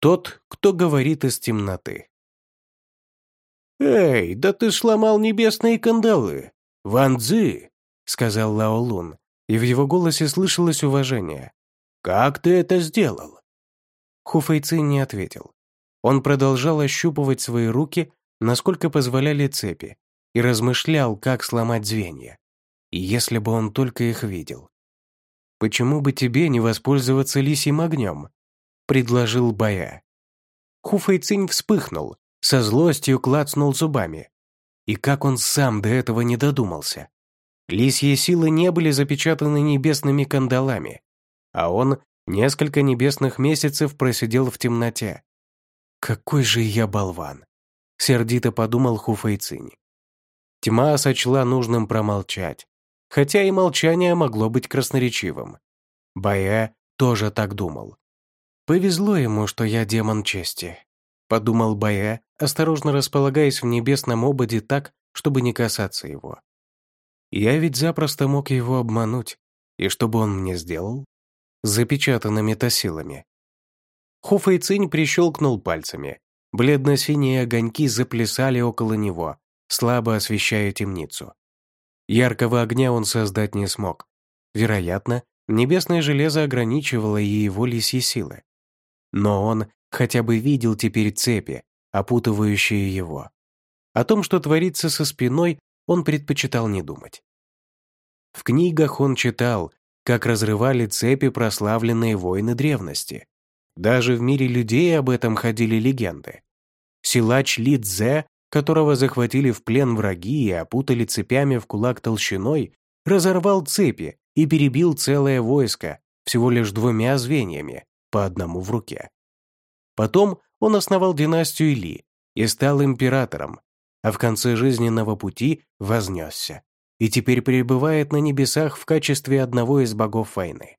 Тот, кто говорит из темноты. «Эй, да ты сломал небесные кандалы! Ван Цзы!» — сказал Лао Лун, и в его голосе слышалось уважение. «Как ты это сделал?» Ху Фэйцин не ответил. Он продолжал ощупывать свои руки, насколько позволяли цепи, и размышлял, как сломать звенья. И если бы он только их видел. «Почему бы тебе не воспользоваться лисьим огнем?» — предложил Бая. Хуфэйцинь вспыхнул, со злостью клацнул зубами. И как он сам до этого не додумался. Лисьи силы не были запечатаны небесными кандалами, а он несколько небесных месяцев просидел в темноте. «Какой же я болван!» — сердито подумал Хуфэйцинь. Тьма сочла нужным промолчать, хотя и молчание могло быть красноречивым. Бая тоже так думал. «Повезло ему, что я демон чести», — подумал Бая, осторожно располагаясь в небесном ободе так, чтобы не касаться его. «Я ведь запросто мог его обмануть, и что бы он мне сделал?» Запечатано метасилами. Хуфэйцинь прищелкнул пальцами. Бледно-синие огоньки заплясали около него, слабо освещая темницу. Яркого огня он создать не смог. Вероятно, небесное железо ограничивало и его лисьи силы. Но он хотя бы видел теперь цепи, опутывающие его. О том, что творится со спиной, он предпочитал не думать. В книгах он читал, как разрывали цепи прославленные воины древности. Даже в мире людей об этом ходили легенды. Силач Ли Цзэ которого захватили в плен враги и опутали цепями в кулак толщиной, разорвал цепи и перебил целое войско всего лишь двумя звеньями, по одному в руке. Потом он основал династию Ли и стал императором, а в конце жизненного пути вознесся и теперь пребывает на небесах в качестве одного из богов войны.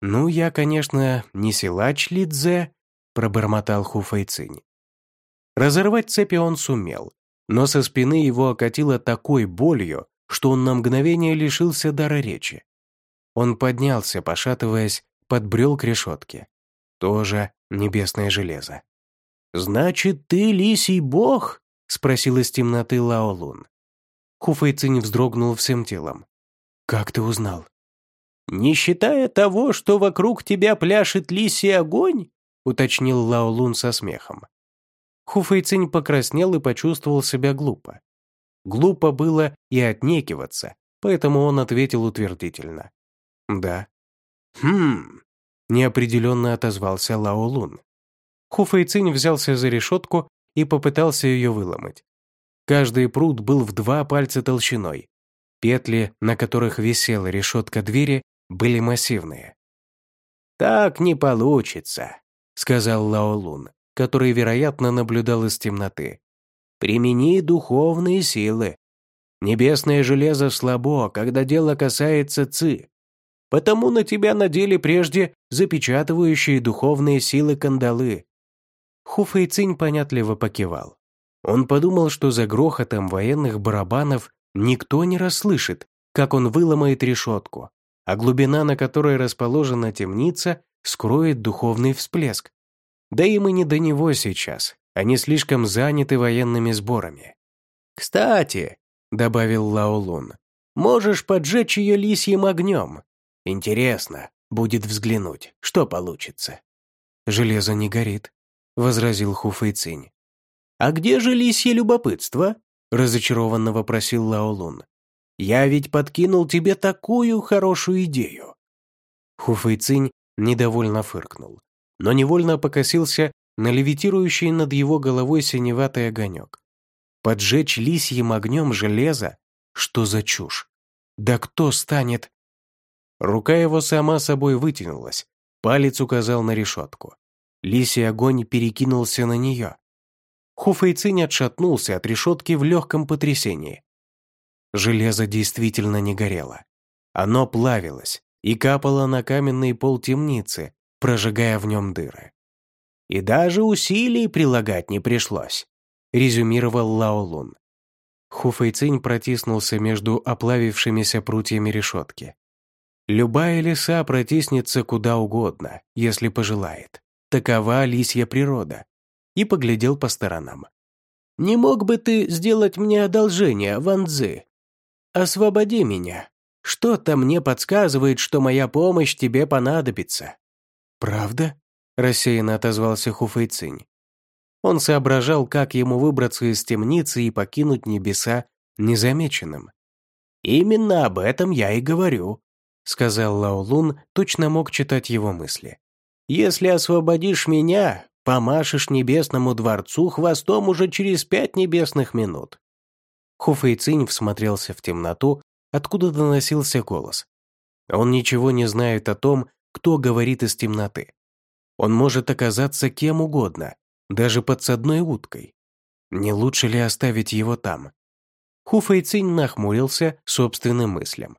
«Ну, я, конечно, не силач Лидзе», — пробормотал Хуфайцинь. Разорвать цепи он сумел, но со спины его окатило такой болью, что он на мгновение лишился дара речи. Он поднялся, пошатываясь, подбрел к решетке. Тоже небесное железо. «Значит, ты лисий бог?» — спросил из темноты Лаолун. Хуфэйцинь вздрогнул всем телом. «Как ты узнал?» «Не считая того, что вокруг тебя пляшет лисий огонь?» — уточнил Лаолун со смехом. Хуфэйцинь покраснел и почувствовал себя глупо. Глупо было и отнекиваться, поэтому он ответил утвердительно. «Да». «Хм...» — неопределенно отозвался Лао Лун. Хуфэйцинь взялся за решетку и попытался ее выломать. Каждый пруд был в два пальца толщиной. Петли, на которых висела решетка двери, были массивные. «Так не получится», — сказал Лао Лун который, вероятно, наблюдал из темноты. «Примени духовные силы. Небесное железо слабо, когда дело касается ци. Потому на тебя надели прежде запечатывающие духовные силы кандалы». Хуфэй понятливо покивал. Он подумал, что за грохотом военных барабанов никто не расслышит, как он выломает решетку, а глубина, на которой расположена темница, скроет духовный всплеск. Да и не до него сейчас, они слишком заняты военными сборами. «Кстати», — добавил Лаолун, — «можешь поджечь ее лисьим огнем. Интересно, будет взглянуть, что получится». «Железо не горит», — возразил Хуфэйцинь. «А где же лисье любопытство?» — разочарованно вопросил Лаолун. «Я ведь подкинул тебе такую хорошую идею». Хуфэйцинь недовольно фыркнул но невольно покосился на левитирующий над его головой синеватый огонек. Поджечь лисьим огнем железо? Что за чушь? Да кто станет? Рука его сама собой вытянулась, палец указал на решетку. Лисий огонь перекинулся на нее. Хуфейцинь отшатнулся от решетки в легком потрясении. Железо действительно не горело. Оно плавилось и капало на каменный пол темницы, прожигая в нем дыры. «И даже усилий прилагать не пришлось», — резюмировал Лао Лун. Хуфэйцинь протиснулся между оплавившимися прутьями решетки. Любая лиса протиснется куда угодно, если пожелает. Такова лисья природа. И поглядел по сторонам. «Не мог бы ты сделать мне одолжение, Ван Цзы? Освободи меня. Что-то мне подсказывает, что моя помощь тебе понадобится». «Правда?» – рассеянно отозвался Хуфэйцинь. Он соображал, как ему выбраться из темницы и покинуть небеса незамеченным. «Именно об этом я и говорю», — сказал Лао Лун, точно мог читать его мысли. «Если освободишь меня, помашешь небесному дворцу хвостом уже через пять небесных минут». Хуфэйцинь всмотрелся в темноту, откуда доносился голос. Он ничего не знает о том, кто говорит из темноты. Он может оказаться кем угодно, даже подсадной уткой. Не лучше ли оставить его там? Хуфэйцинь нахмурился собственным мыслям.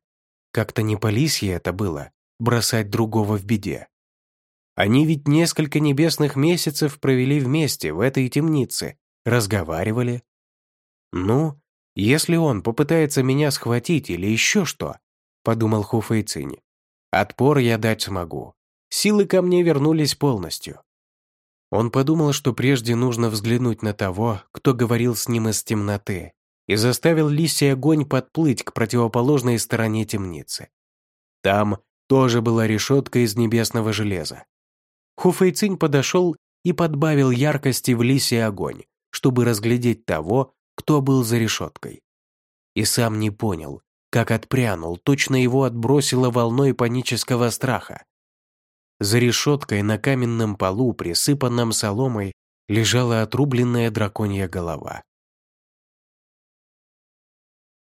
Как-то не по лисье это было, бросать другого в беде. Они ведь несколько небесных месяцев провели вместе в этой темнице, разговаривали. Ну, если он попытается меня схватить или еще что, подумал Хуфэйцинь, отпор я дать смогу. Силы ко мне вернулись полностью. Он подумал, что прежде нужно взглянуть на того, кто говорил с ним из темноты, и заставил лисий огонь подплыть к противоположной стороне темницы. Там тоже была решетка из небесного железа. Хуфэйцинь подошел и подбавил яркости в лисий огонь, чтобы разглядеть того, кто был за решеткой. И сам не понял, как отпрянул, точно его отбросило волной панического страха. За решеткой на каменном полу, присыпанном соломой, лежала отрубленная драконья голова.